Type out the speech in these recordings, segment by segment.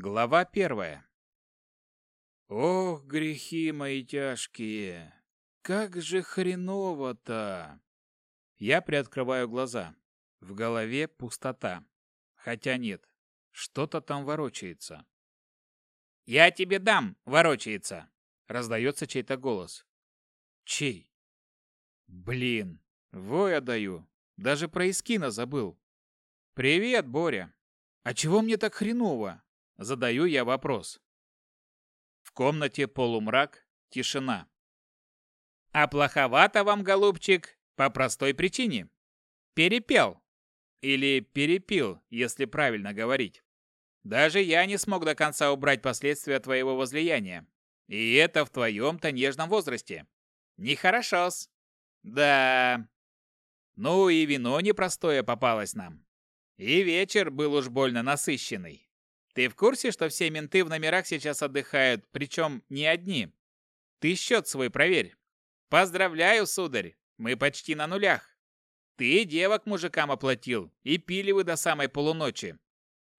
Глава первая. Ох, грехи мои тяжкие! Как же хреново-то! Я приоткрываю глаза. В голове пустота. Хотя нет, что-то там ворочается. «Я тебе дам!» — ворочается. Раздается чей-то голос. «Чей?» «Блин, во даю! Даже про Искина забыл!» «Привет, Боря! А чего мне так хреново?» Задаю я вопрос. В комнате полумрак, тишина. А плоховато вам, голубчик, по простой причине. Перепел. Или перепил, если правильно говорить. Даже я не смог до конца убрать последствия твоего возлияния. И это в твоем-то нежном возрасте. Нехорошо-с. Да. Ну и вино непростое попалось нам. И вечер был уж больно насыщенный. Ты в курсе, что все менты в номерах сейчас отдыхают, причем не одни? Ты счет свой проверь. Поздравляю, сударь, мы почти на нулях. Ты девок мужикам оплатил и пили вы до самой полуночи.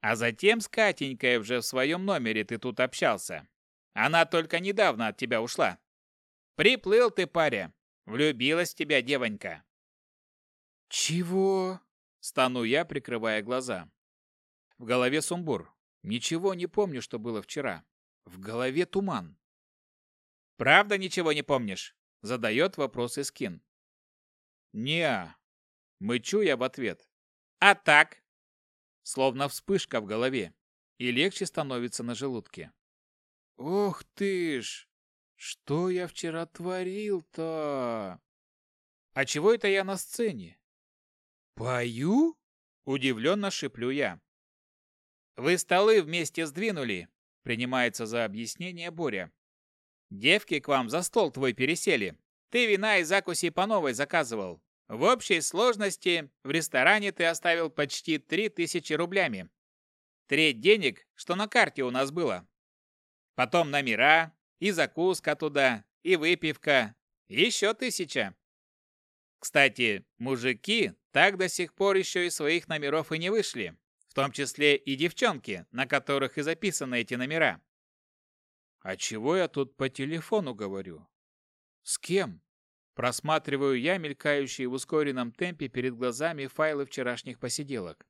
А затем с Катенькой уже в своем номере ты тут общался. Она только недавно от тебя ушла. Приплыл ты, паря. Влюбилась в тебя девонька. Чего? Стану я, прикрывая глаза. В голове сумбур. Ничего не помню, что было вчера. В голове туман. Правда ничего не помнишь? Задает вопрос Искин. Не. Мычу я в ответ. А так? Словно вспышка в голове. И легче становится на желудке. Ох ты ж! Что я вчера творил-то? А чего это я на сцене? Пою? Удивленно шиплю я. Вы столы вместе сдвинули, принимается за объяснение Боря. Девки к вам за стол твой пересели. Ты вина и закуси по новой заказывал. В общей сложности в ресторане ты оставил почти 3000 рублями. Треть денег, что на карте у нас было. Потом номера, и закуска туда, и выпивка. Еще тысяча. Кстати, мужики так до сих пор еще и своих номеров и не вышли в том числе и девчонки, на которых и записаны эти номера. А чего я тут по телефону говорю? С кем? Просматриваю я мелькающие в ускоренном темпе перед глазами файлы вчерашних посиделок.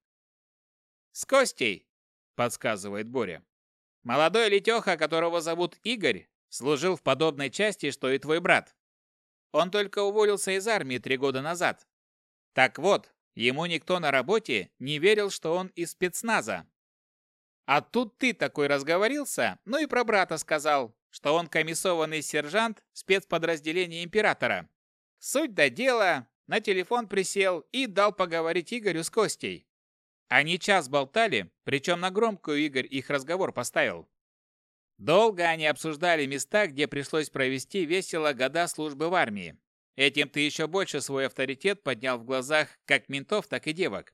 С Костей, подсказывает Боря. Молодой летеха, которого зовут Игорь, служил в подобной части, что и твой брат. Он только уволился из армии три года назад. Так вот, Ему никто на работе не верил, что он из спецназа. А тут ты такой разговорился, ну и про брата сказал, что он комиссованный сержант спецподразделения императора. Суть до дела, на телефон присел и дал поговорить Игорю с Костей. Они час болтали, причем на громкую Игорь их разговор поставил. Долго они обсуждали места, где пришлось провести весело года службы в армии. Этим ты еще больше свой авторитет поднял в глазах как ментов, так и девок.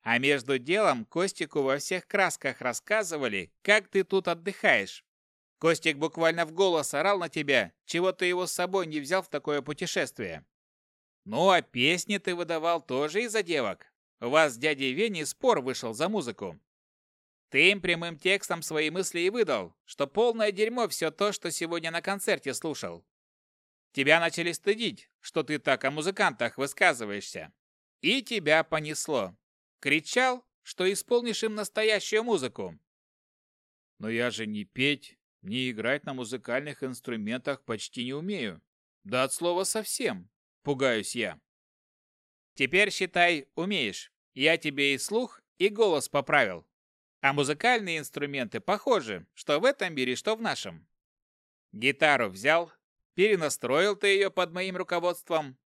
А между делом Костику во всех красках рассказывали, как ты тут отдыхаешь. Костик буквально в голос орал на тебя, чего ты его с собой не взял в такое путешествие. Ну а песни ты выдавал тоже из-за девок. У вас с дядей Вени спор вышел за музыку. Ты им прямым текстом свои мысли и выдал, что полное дерьмо все то, что сегодня на концерте слушал. Тебя начали стыдить, что ты так о музыкантах высказываешься. И тебя понесло. Кричал, что исполнишь им настоящую музыку. Но я же не петь, не играть на музыкальных инструментах почти не умею. Да от слова совсем. Пугаюсь я. Теперь считай, умеешь. Я тебе и слух, и голос поправил. А музыкальные инструменты похожи, что в этом мире, что в нашем. Гитару взял, Перенастроил ты ее под моим руководством.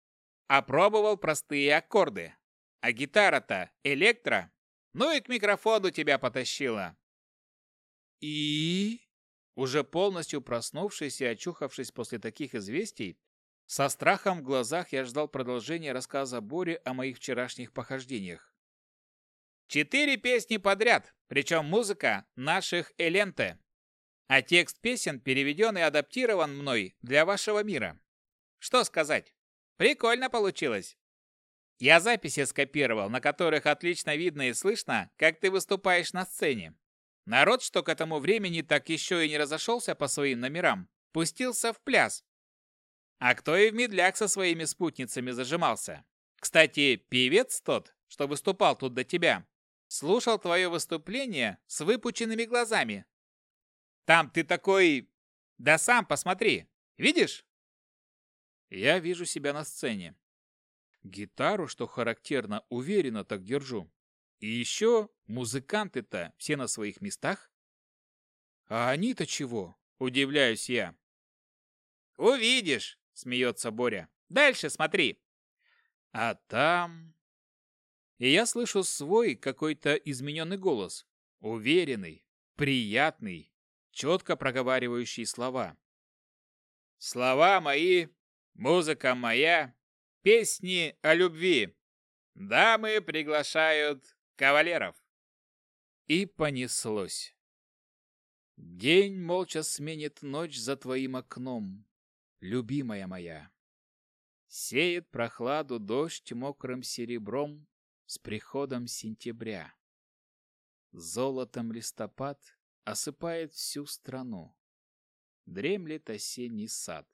Опробовал простые аккорды. А гитара-то электро. Ну и к микрофону тебя потащила. И... Уже полностью проснувшись и очухавшись после таких известий, со страхом в глазах я ждал продолжения рассказа Бори о моих вчерашних похождениях. Четыре песни подряд, причем музыка наших Эленте а текст песен переведен и адаптирован мной для вашего мира. Что сказать? Прикольно получилось. Я записи скопировал, на которых отлично видно и слышно, как ты выступаешь на сцене. Народ, что к этому времени так еще и не разошелся по своим номерам, пустился в пляс. А кто и в медляк со своими спутницами зажимался. Кстати, певец тот, что выступал тут до тебя, слушал твое выступление с выпученными глазами, там ты такой... Да сам посмотри. Видишь? Я вижу себя на сцене. Гитару, что характерно, уверенно так держу. И еще музыканты-то все на своих местах. А они-то чего? Удивляюсь я. Увидишь, смеется Боря. Дальше смотри. А там... И я слышу свой какой-то измененный голос. Уверенный, приятный, четко проговаривающие слова. «Слова мои, музыка моя, песни о любви. Дамы приглашают кавалеров». И понеслось. День молча сменит ночь за твоим окном, любимая моя. Сеет прохладу дождь мокрым серебром с приходом сентября. Золотом листопад осыпает всю страну. Дремлет осенний сад,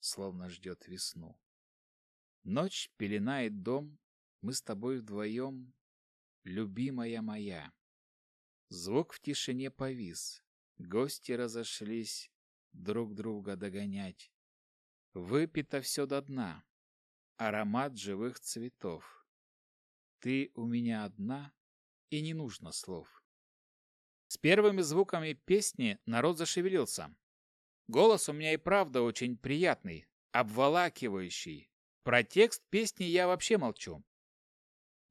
словно ждет весну. Ночь пеленает дом, мы с тобой вдвоем, любимая моя. Звук в тишине повис, гости разошлись, друг друга догонять. Выпито все до дна, аромат живых цветов. Ты у меня одна, и не нужно слов. С первыми звуками песни народ зашевелился. Голос у меня и правда очень приятный, обволакивающий. Про текст песни я вообще молчу.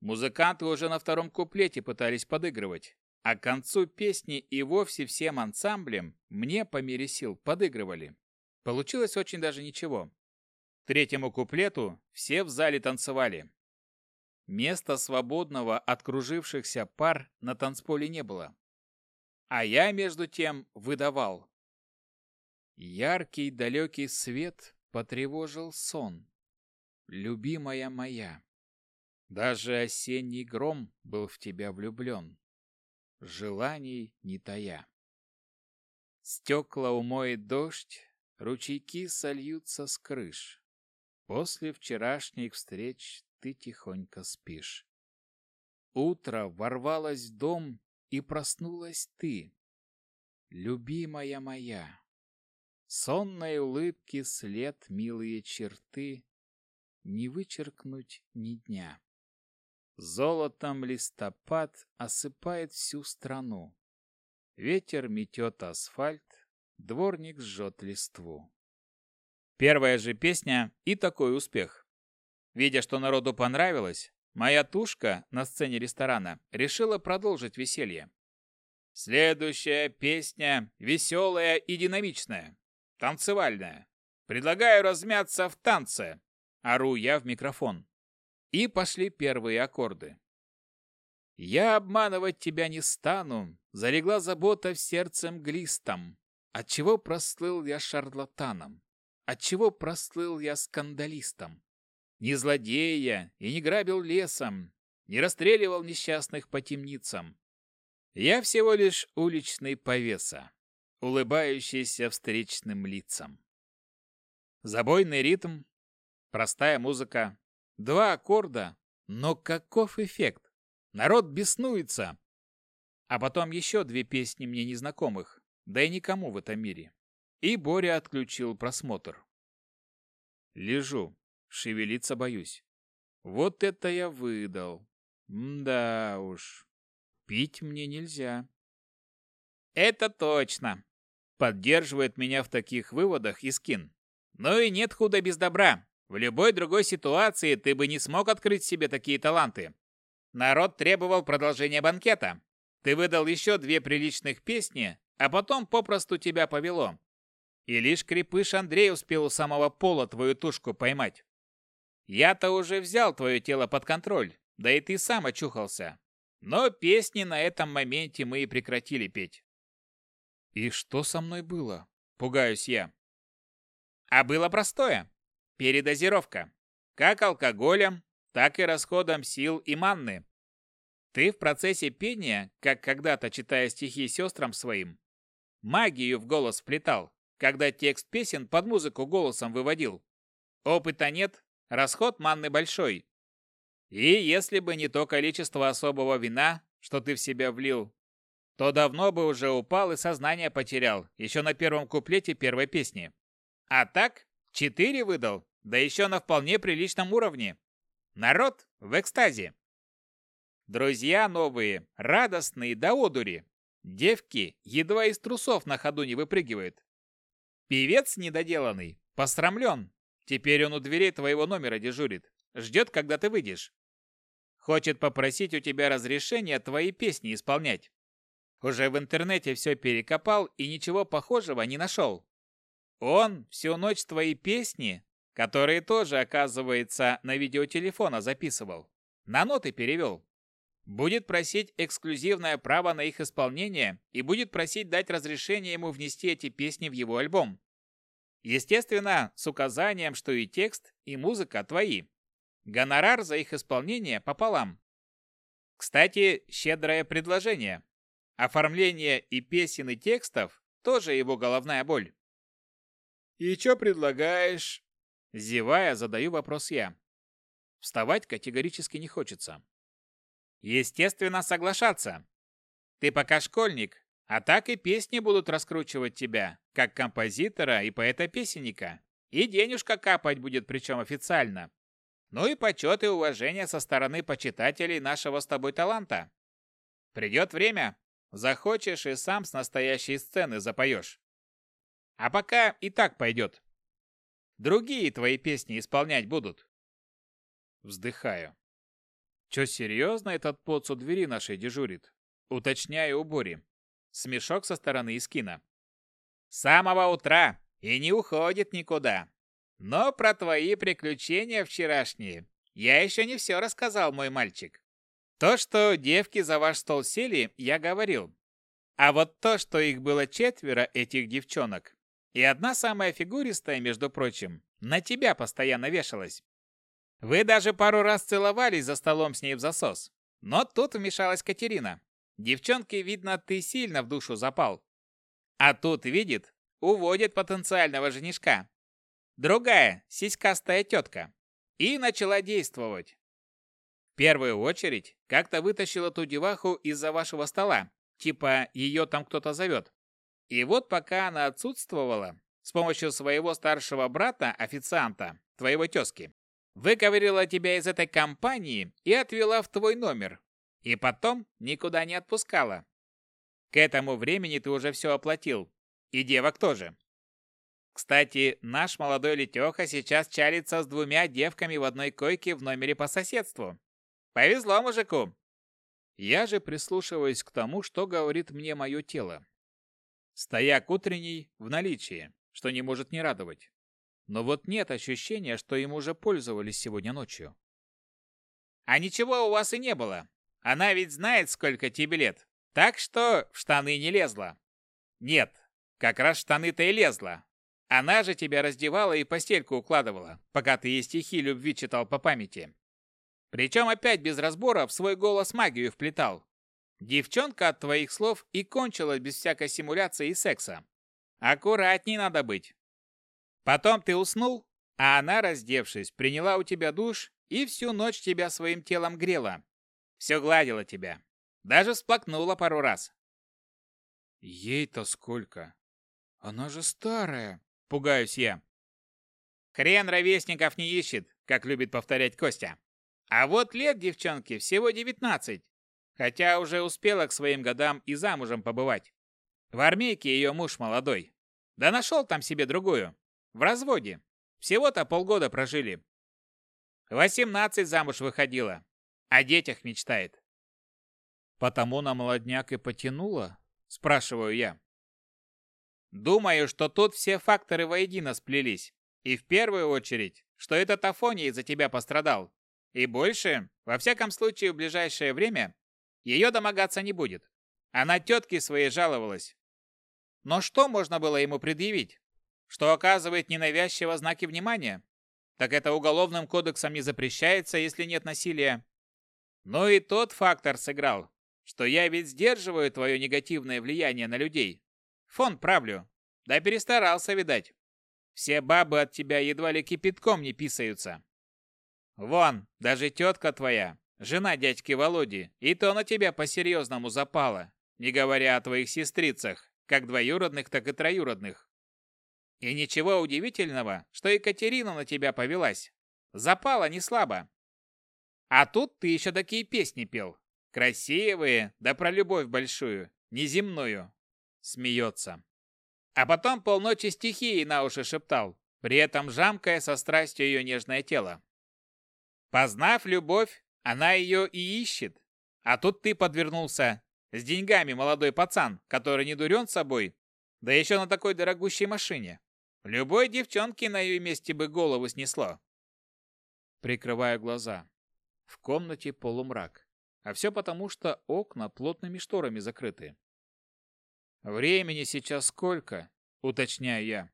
Музыканты уже на втором куплете пытались подыгрывать, а к концу песни и вовсе всем ансамблем мне по мере сил подыгрывали. Получилось очень даже ничего. К третьему куплету все в зале танцевали. Места свободного от кружившихся пар на танцполе не было а я, между тем, выдавал. Яркий далекий свет потревожил сон. Любимая моя, даже осенний гром был в тебя влюблен. Желаний не тая. Стекла умоет дождь, ручейки сольются с крыш. После вчерашних встреч ты тихонько спишь. Утро ворвалось в дом и проснулась ты, любимая моя. Сонной улыбки след милые черты, не вычеркнуть ни дня. Золотом листопад осыпает всю страну. Ветер метет асфальт, дворник сжет листву. Первая же песня и такой успех. Видя, что народу понравилось, Моя тушка на сцене ресторана решила продолжить веселье. Следующая песня веселая и динамичная, танцевальная. Предлагаю размяться в танце. Ору я в микрофон. И пошли первые аккорды. Я обманывать тебя не стану, залегла забота в сердце мглистом. Отчего прослыл я шарлатаном? Отчего прослыл я скандалистом? не злодея и не грабил лесом, не расстреливал несчастных по темницам. Я всего лишь уличный повеса, улыбающийся встречным лицам. Забойный ритм, простая музыка, два аккорда, но каков эффект? Народ беснуется. А потом еще две песни мне незнакомых, да и никому в этом мире. И Боря отключил просмотр. Лежу, Шевелиться боюсь. Вот это я выдал. Да уж. Пить мне нельзя. Это точно. Поддерживает меня в таких выводах и Скин. Но и нет худа без добра. В любой другой ситуации ты бы не смог открыть себе такие таланты. Народ требовал продолжения банкета. Ты выдал еще две приличных песни, а потом попросту тебя повело. И лишь крепыш Андрей успел у самого пола твою тушку поймать. Я-то уже взял твое тело под контроль, да и ты сам очухался. Но песни на этом моменте мы и прекратили петь. И что со мной было? Пугаюсь я. А было простое. Передозировка. Как алкоголем, так и расходом сил и манны. Ты в процессе пения, как когда-то читая стихи сестрам своим, магию в голос вплетал, когда текст песен под музыку голосом выводил. Опыта нет, Расход манны большой. И если бы не то количество особого вина, что ты в себя влил, то давно бы уже упал и сознание потерял, еще на первом куплете первой песни. А так, четыре выдал, да еще на вполне приличном уровне. Народ в экстазе. Друзья новые, радостные до одури. Девки едва из трусов на ходу не выпрыгивают. Певец недоделанный, посрамлен, Теперь он у дверей твоего номера дежурит. Ждет, когда ты выйдешь. Хочет попросить у тебя разрешения твои песни исполнять. Уже в интернете все перекопал и ничего похожего не нашел. Он всю ночь твои песни, которые тоже, оказывается, на видеотелефона записывал, на ноты перевел. Будет просить эксклюзивное право на их исполнение и будет просить дать разрешение ему внести эти песни в его альбом. Естественно, с указанием, что и текст, и музыка твои. Гонорар за их исполнение пополам. Кстати, щедрое предложение. Оформление и песен, и текстов – тоже его головная боль. «И чё предлагаешь?» Зевая, задаю вопрос я. Вставать категорически не хочется. Естественно, соглашаться. Ты пока школьник, а так и песни будут раскручивать тебя, как композитора и поэта-песенника. И денежка капать будет причем официально. Ну и почет и уважение со стороны почитателей нашего с тобой таланта. Придет время. Захочешь и сам с настоящей сцены запоешь. А пока и так пойдет. Другие твои песни исполнять будут. Вздыхаю. Че серьезно этот поц у двери нашей дежурит? Уточняю у Бори. Смешок со стороны Искина. «С самого утра и не уходит никуда. Но про твои приключения вчерашние я еще не все рассказал, мой мальчик. То, что девки за ваш стол сели, я говорил. А вот то, что их было четверо, этих девчонок, и одна самая фигуристая, между прочим, на тебя постоянно вешалась. Вы даже пару раз целовались за столом с ней в засос. Но тут вмешалась Катерина. Девчонке, видно, ты сильно в душу запал. А тут видит, уводит потенциального женишка. Другая, сиськастая тетка. И начала действовать. В первую очередь, как-то вытащила ту деваху из-за вашего стола. Типа, ее там кто-то зовет. И вот пока она отсутствовала, с помощью своего старшего брата, официанта, твоего тезки, выковырила тебя из этой компании и отвела в твой номер, и потом никуда не отпускала. К этому времени ты уже все оплатил. И девок тоже. Кстати, наш молодой Летеха сейчас чалится с двумя девками в одной койке в номере по соседству. Повезло мужику. Я же прислушиваюсь к тому, что говорит мне мое тело. Стояк утренний в наличии, что не может не радовать. Но вот нет ощущения, что им уже пользовались сегодня ночью. А ничего у вас и не было. Она ведь знает, сколько тебе лет. Так что в штаны не лезла. Нет, как раз штаны-то и лезла. Она же тебя раздевала и постельку укладывала, пока ты ей стихи любви читал по памяти. Причем опять без разбора в свой голос магию вплетал. Девчонка от твоих слов и кончилась без всякой симуляции и секса. Аккуратней надо быть. Потом ты уснул, а она, раздевшись, приняла у тебя душ и всю ночь тебя своим телом грела, все гладила тебя. Даже всплакнула пару раз. Ей-то сколько? Она же старая, пугаюсь я. Хрен ровесников не ищет, как любит повторять Костя. А вот лет девчонке всего 19, хотя уже успела к своим годам и замужем побывать. В армейке ее муж молодой. Да нашел там себе другую. В разводе. Всего-то полгода прожили. 18 замуж выходила. О детях мечтает. Потому на молодняк и потянуло? Спрашиваю я. Думаю, что тут все факторы воедино сплелись. И в первую очередь, что этот Афония из-за тебя пострадал. И больше, во всяком случае, в ближайшее время, ее домогаться не будет. Она тетке своей жаловалась. Но что можно было ему предъявить? Что оказывает ненавязчиво знаки внимания? Так это уголовным кодексом не запрещается, если нет насилия. Ну и тот фактор сыграл, что я ведь сдерживаю твое негативное влияние на людей. Фон правлю. Да перестарался, видать. Все бабы от тебя едва ли кипятком не писаются. Вон, даже тетка твоя, жена дядьки Володи, и то на тебя по-серьезному запала, не говоря о твоих сестрицах, как двоюродных, так и троюродных. И ничего удивительного, что Екатерина на тебя повелась. Запала не слабо. А тут ты еще такие песни пел. Красивые, да про любовь большую, неземную. Смеется. А потом полночи стихи на уши шептал, при этом жамкая со страстью ее нежное тело. Познав любовь, она ее и ищет. А тут ты подвернулся. С деньгами молодой пацан, который не дурен собой, да еще на такой дорогущей машине. Любой девчонке на ее месте бы голову снесло. Прикрываю глаза. В комнате полумрак. А все потому, что окна плотными шторами закрыты. «Времени сейчас сколько?» — уточняю я.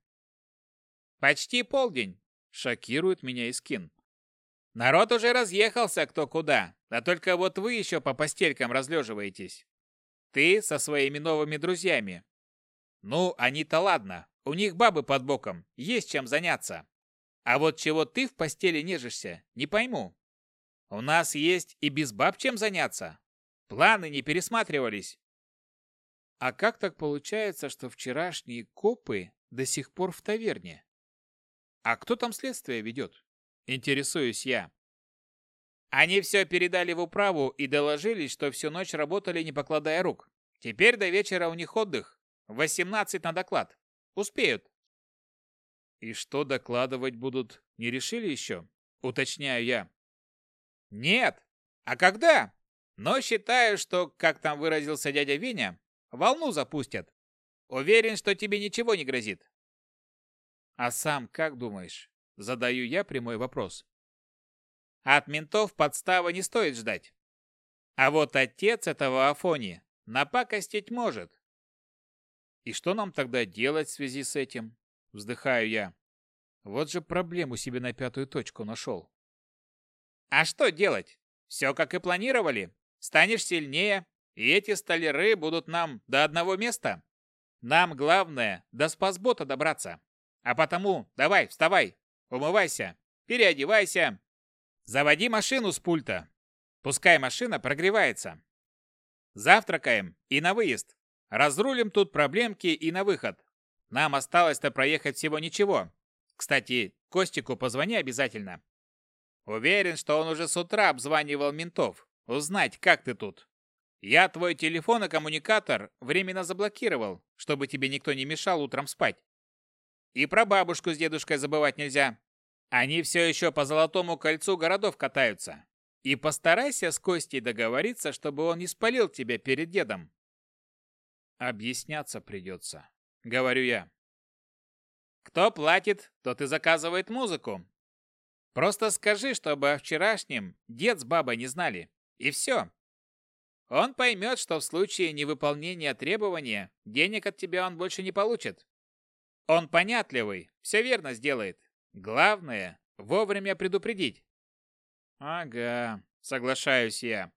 «Почти полдень», — шокирует меня Искин. «Народ уже разъехался кто куда, а только вот вы еще по постелькам разлеживаетесь. Ты со своими новыми друзьями. Ну, они-то ладно, у них бабы под боком, есть чем заняться. А вот чего ты в постели нежишься, не пойму. А у нас есть и без баб чем заняться. Планы не пересматривались. А как так получается, что вчерашние копы до сих пор в таверне? А кто там следствие ведет? Интересуюсь я. Они все передали в управу и доложились, что всю ночь работали, не покладая рук. Теперь до вечера у них отдых. 18 на доклад. Успеют. И что докладывать будут, не решили еще? Уточняю я. Нет. А когда? Но считаю, что, как там выразился дядя Виня, волну запустят. Уверен, что тебе ничего не грозит. А сам как думаешь? Задаю я прямой вопрос. От ментов подстава не стоит ждать. А вот отец этого Афони напакостить может. И что нам тогда делать в связи с этим? Вздыхаю я. Вот же проблему себе на пятую точку нашел. А что делать? Все как и планировали. Станешь сильнее, и эти столяры будут нам до одного места. Нам главное до спасбота добраться. А потому давай, вставай, умывайся, переодевайся. Заводи машину с пульта. Пускай машина прогревается. Завтракаем и на выезд. Разрулим тут проблемки и на выход. Нам осталось-то проехать всего ничего. Кстати, Костику позвони обязательно. Уверен, что он уже с утра обзванивал ментов. Узнать, как ты тут. Я твой телефон и коммуникатор временно заблокировал, чтобы тебе никто не мешал утром спать. И про бабушку с дедушкой забывать нельзя. Они все еще по золотому кольцу городов катаются. И постарайся с Костей договориться, чтобы он не спалил тебя перед дедом. Объясняться придется, говорю я. Кто платит, тот и заказывает музыку, Просто скажи, чтобы обо вчерашнем дед с бабой не знали. И все. Он поймет, что в случае невыполнения требования денег от тебя он больше не получит. Он понятливый, все верно сделает. Главное – вовремя предупредить. Ага, соглашаюсь я.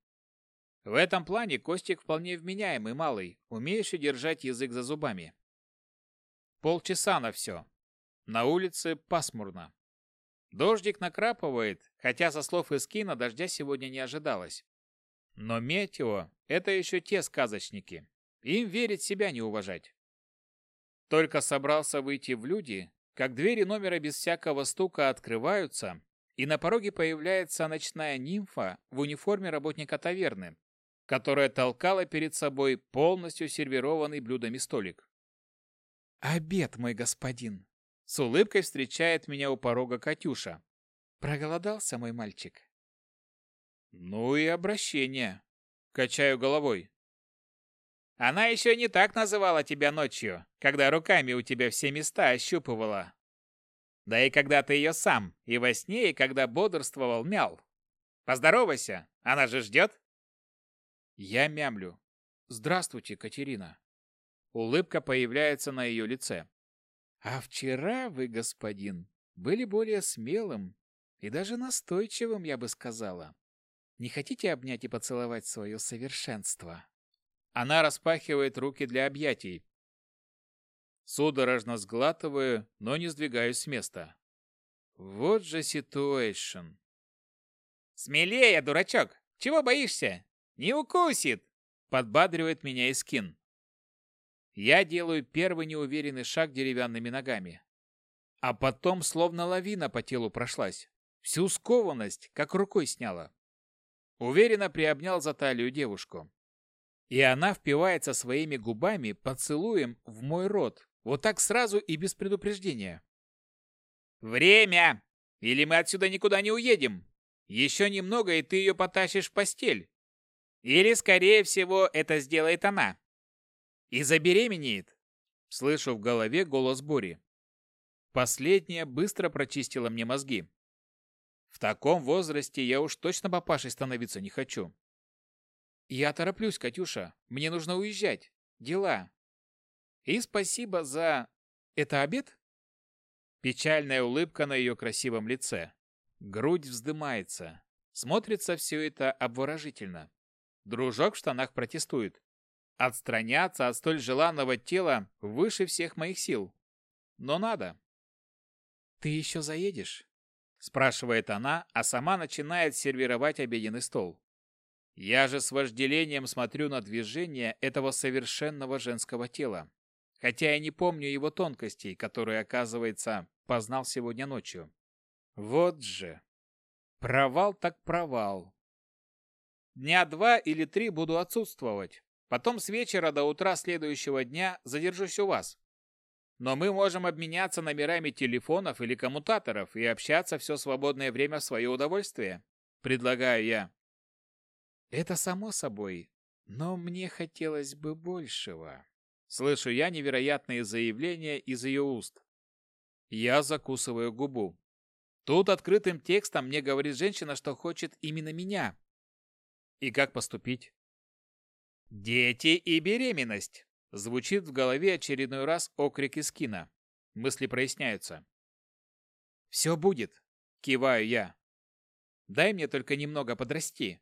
В этом плане Костик вполне вменяемый малый, умеющий держать язык за зубами. Полчаса на все. На улице пасмурно. Дождик накрапывает, хотя со слов Искина дождя сегодня не ожидалось. Но метео — это еще те сказочники. Им верить себя не уважать. Только собрался выйти в люди, как двери номера без всякого стука открываются, и на пороге появляется ночная нимфа в униформе работника таверны, которая толкала перед собой полностью сервированный блюдами столик. «Обед, мой господин!» С улыбкой встречает меня у порога Катюша. Проголодался мой мальчик. Ну и обращение. Качаю головой. Она еще не так называла тебя ночью, когда руками у тебя все места ощупывала. Да и когда ты ее сам, и во сне, и когда бодрствовал, мял. Поздоровайся, она же ждет. Я мямлю. Здравствуйте, Катерина. Улыбка появляется на ее лице. А вчера вы, господин, были более смелым и даже настойчивым, я бы сказала. Не хотите обнять и поцеловать свое совершенство?» Она распахивает руки для объятий. Судорожно сглатываю, но не сдвигаюсь с места. Вот же ситуэйшн. «Смелее, дурачок! Чего боишься? Не укусит!» Подбадривает меня Искин. Я делаю первый неуверенный шаг деревянными ногами. А потом словно лавина по телу прошлась. Всю скованность как рукой сняла. Уверенно приобнял за талию девушку. И она впивается своими губами поцелуем в мой рот. Вот так сразу и без предупреждения. «Время! Или мы отсюда никуда не уедем! Еще немного, и ты ее потащишь в постель! Или, скорее всего, это сделает она!» и забеременеет!» Слышу в голове голос Бори. Последняя быстро прочистила мне мозги. В таком возрасте я уж точно папашей становиться не хочу. Я тороплюсь, Катюша. Мне нужно уезжать. Дела. И спасибо за... Это обед? Печальная улыбка на ее красивом лице. Грудь вздымается. Смотрится все это обворожительно. Дружок в штанах протестует. Отстраняться от столь желанного тела выше всех моих сил. Но надо. «Ты еще заедешь?» – спрашивает она, а сама начинает сервировать обеденный стол. Я же с вожделением смотрю на движение этого совершенного женского тела, хотя я не помню его тонкостей, которые, оказывается, познал сегодня ночью. Вот же! Провал так провал. Дня два или три буду отсутствовать, Потом с вечера до утра следующего дня задержусь у вас. Но мы можем обменяться номерами телефонов или коммутаторов и общаться все свободное время в свое удовольствие», — предлагаю я. «Это само собой, но мне хотелось бы большего», — слышу я невероятные заявления из ее уст. Я закусываю губу. Тут открытым текстом мне говорит женщина, что хочет именно меня. И как поступить? «Дети и беременность!» Звучит в голове очередной раз окрик из кино. Мысли проясняются. «Все будет!» – киваю я. «Дай мне только немного подрасти!»